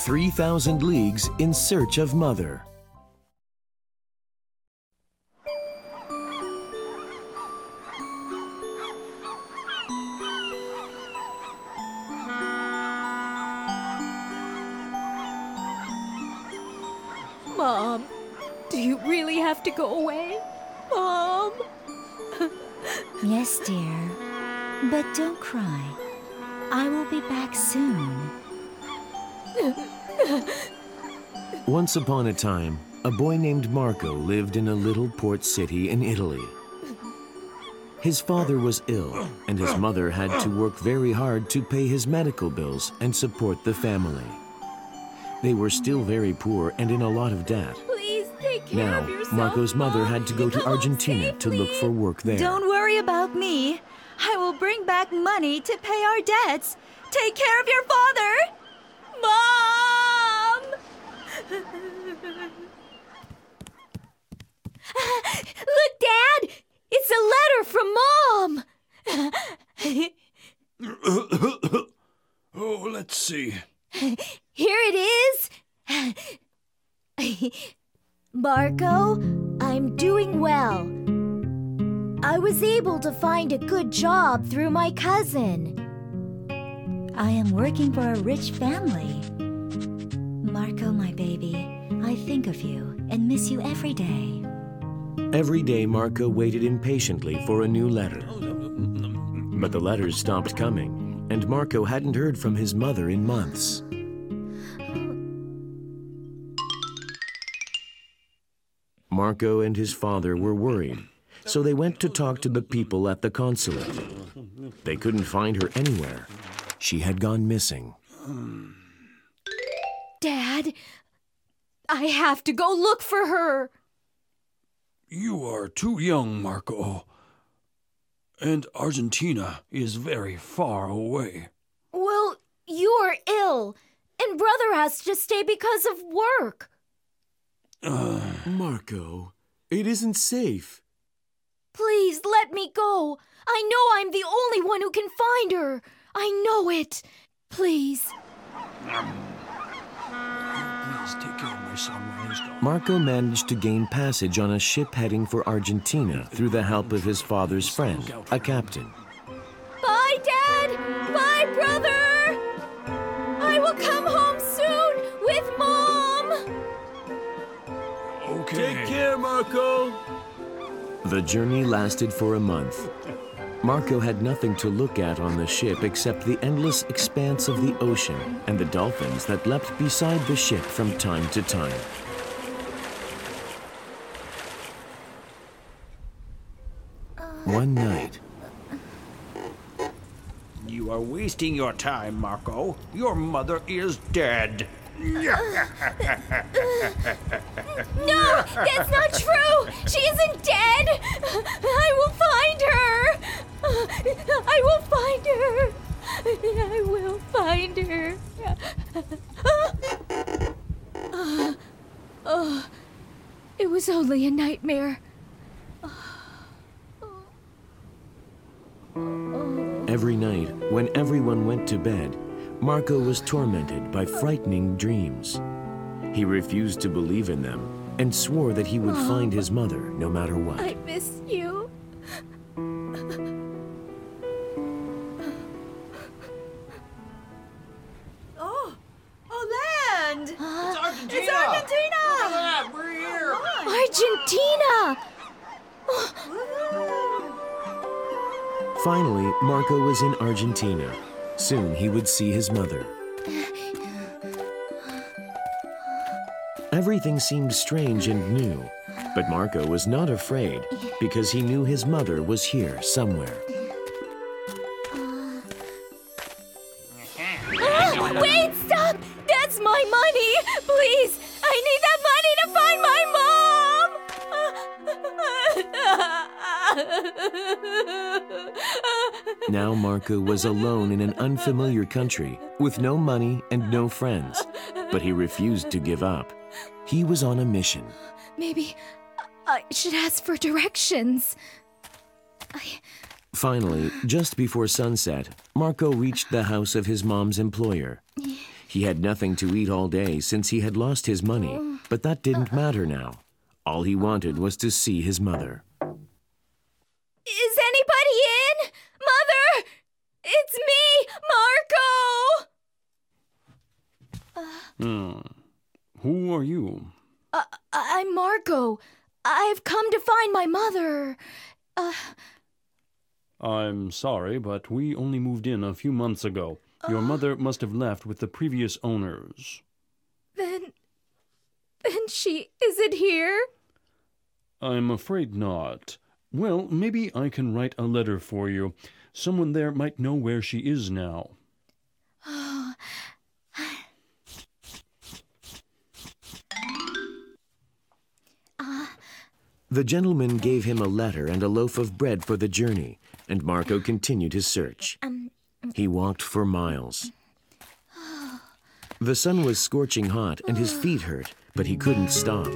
3,000 Leagues in Search of Mother. Mom, do you really have to go away? Mom? Yes, dear. But don't cry. I will be back soon. Once upon a time, a boy named Marco lived in a little port city in Italy. His father was ill, and his mother had to work very hard to pay his medical bills and support the family. They were still very poor and in a lot of debt. Please take care Now, of yourself. Marco's mother had to go to Argentina to look for work there. Don't worry about me. I will bring back money to pay our debts. Take care of your father. Mom! Look, Dad! It's a letter from Mom! Oh, let's see. Here it is. Marco, I'm doing well. I was able to find a good job through my cousin. I am working for a rich family. Marco, my baby, I think of you and miss you every day. Every day, Marco waited impatiently for a new letter. But the letters stopped coming, and Marco hadn't heard from his mother in months. Marco and his father were worried, so they went to talk to the people at the consulate. They couldn't find her anywhere. She had gone missing. Dad, I have to go look for her. You are too young, Marco. And Argentina is very far away. Well, you're ill, and brother has to stay because of work. Marco, it isn't safe. Please let me go. I know I'm the only one who can find her. I know it. Please. Please take care of my son when he's gone. Marco managed to gain passage on a ship heading for Argentina through the help of his father's friend, a captain. Bye, Dad. Bye, brother. I will come home soon with Mom. Okay. Take care, Marco. The journey lasted for a month. Marco had nothing to look at on the ship except the endless expanse of the ocean and the dolphins that leapt beside the ship from time to time. One night, You are wasting your time, Marco. Your mother is dead. No, that's not true. She isn't dead. I will find her. I will find her. I will find her. Oh, it was only a nightmare. every night, when everyone went to bed, Marco was tormented by frightening dreams. He refused to believe in them and swore that he would find his mother no matter what. I miss Finally, Marco was in Argentina. Soon he would see his mother. Everything seemed strange and new, but Marco was not afraid because he knew his mother was here somewhere. Now Marco was alone in an unfamiliar country with no money and no friends, but he refused to give up. He was on a mission. Maybe I should ask for directions. I, Finally, just before sunset, Marco reached the house of his mom's employer. He had nothing to eat all day since he had lost his money, but that didn't matter now. All he wanted was to see his mother. Is anybody in? Mother! It's me, Marco! Hmm. Who are you? Uh, I'm Marco. I've come to find my mother. Uh, I'm sorry, but we only moved in a few months ago. Your mother must have left with the previous owners. Then. Then she isn't here? I'm afraid not. Well, maybe I can write a letter for you. Someone there might know where she is now. The gentleman gave him a letter and a loaf of bread for the journey, and Marco continued his search. Um, mm. He walked for miles. The sun was scorching hot and his feet hurt, but he couldn't stop.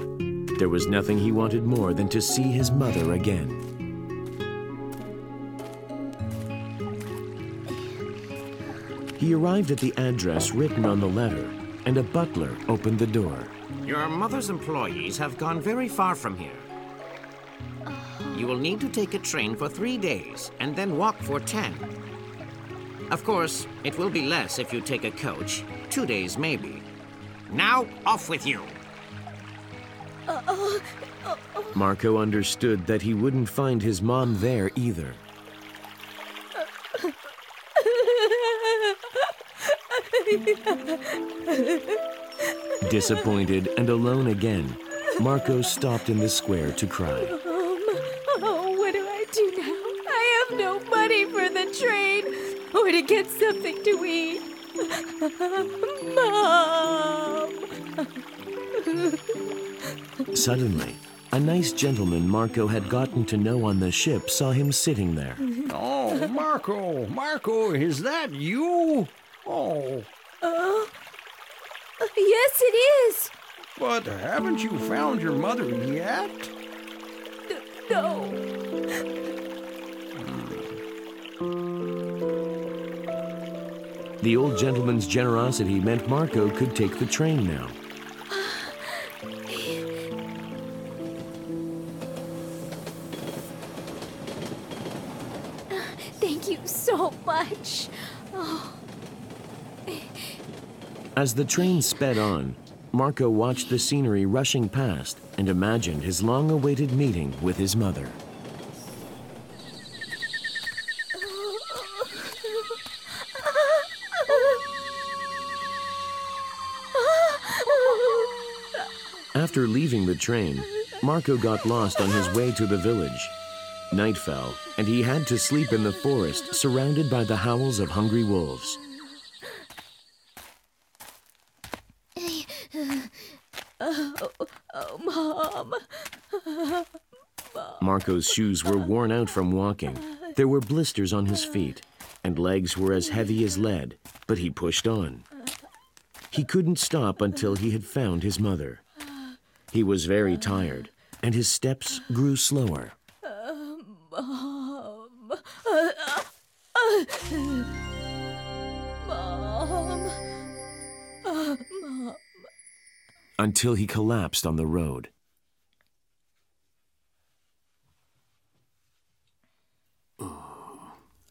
There was nothing he wanted more than to see his mother again. He arrived at the address written on the letter, and a butler opened the door. Your mother's employees have gone very far from here. You will need to take a train for three days and then walk for ten. Of course, it will be less if you take a coach. Two days, maybe. Now, off with you! Uh, oh, oh, oh. Marco understood that he wouldn't find his mom there either. Disappointed and alone again, Marco stopped in the square to cry. Oh, what do I do now? I have no money for the train or to get something to eat. Mom! Suddenly, a nice gentleman Marco had gotten to know on the ship saw him sitting there. Oh, Marco, Marco, is that you? Oh, Uh, yes, it is. but haven't you found your mother yet? No. The old gentleman's generosity meant Marco could take the train now. As the train sped on, Marco watched the scenery rushing past and imagined his long awaited meeting with his mother. After leaving the train, Marco got lost on his way to the village. Night fell, and he had to sleep in the forest surrounded by the howls of hungry wolves. Mom. Marco's shoes were worn out from walking. There were blisters on his feet, and legs were as heavy as lead, but he pushed on. He couldn't stop until he had found his mother. He was very tired, and his steps grew slower. Mom. Until he collapsed on the road.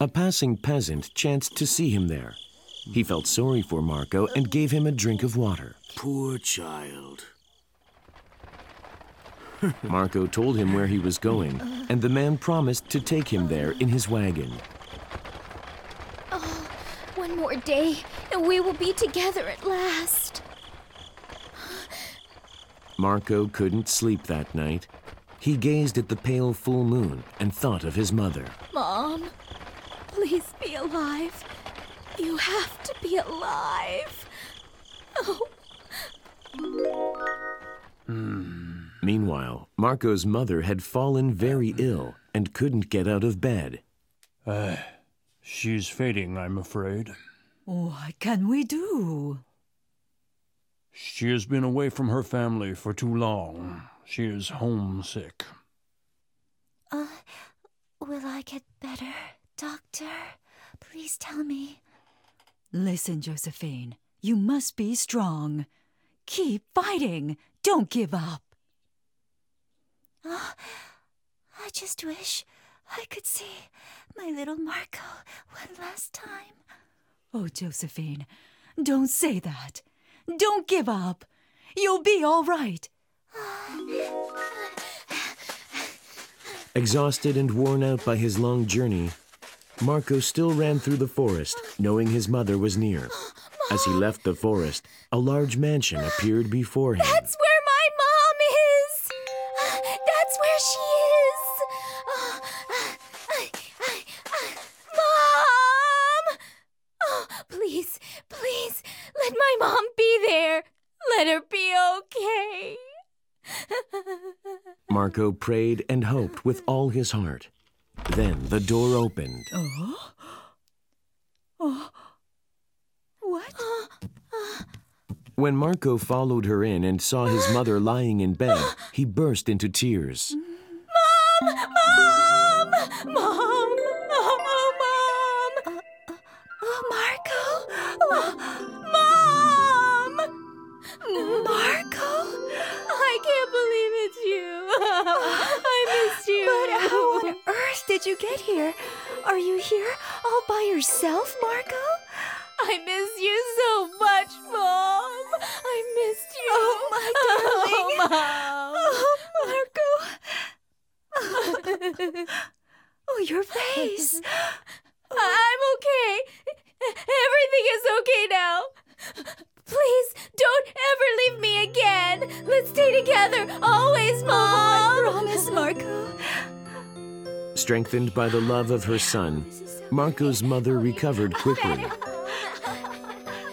A passing peasant chanced to see him there. He felt sorry for Marco and gave him a drink of water. Poor child. Marco told him where he was going, and the man promised to take him there in his wagon. Oh, one more day, and we will be together at last. Marco couldn't sleep that night. He gazed at the pale full moon and thought of his mother. Mom, please be alive. You have to be alive. Oh, hmm. Meanwhile, Marco's mother had fallen very ill and couldn't get out of bed. Uh, she's fading, I'm afraid. What can we do? She has been away from her family for too long. She is homesick. Uh, will I get better, Doctor? Please tell me. Listen, Josephine. You must be strong. Keep fighting. Don't give up. Oh, I just wish I could see my little Marco one last time. Oh, Josephine, don't say that. Don't give up. You'll be all right. Exhausted and worn out by his long journey, Marco still ran through the forest, knowing his mother was near. As he left the forest, a large mansion appeared before him. That's be okay. Marco prayed and hoped with all his heart. Then the door opened. Oh? Oh. What? When Marco followed her in and saw his mother lying in bed, he burst into tears. Mom! Mom! Here? Are you here all by yourself, Marco? I miss you so much, Mom. I missed you. Oh, my oh, darling. Oh, Marco. Oh, your face. I'm okay. Everything is okay now. Please don't ever leave me again. Let's stay together always, oh, Mom. I Promise, Marco. Strengthened by the love of her son, Marco's mother recovered quickly.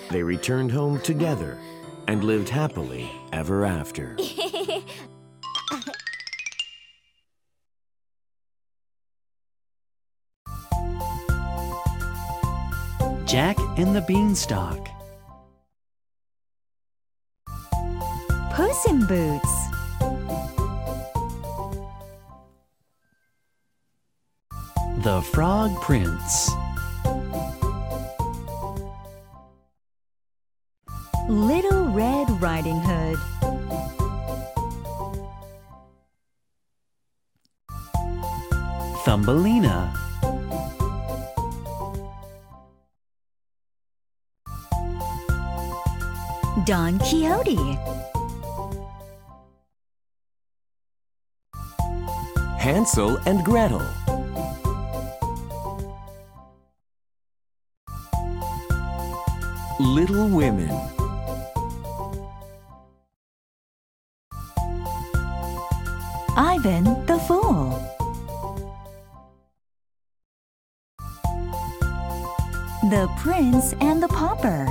They returned home together and lived happily ever after. Jack and the Beanstalk. Puss in Boots. The Frog Prince. Little Red Riding Hood. Thumbelina. Don Quixote. Hansel and Gretel. Little Women. Ivan the Fool. The Prince and the Pauper.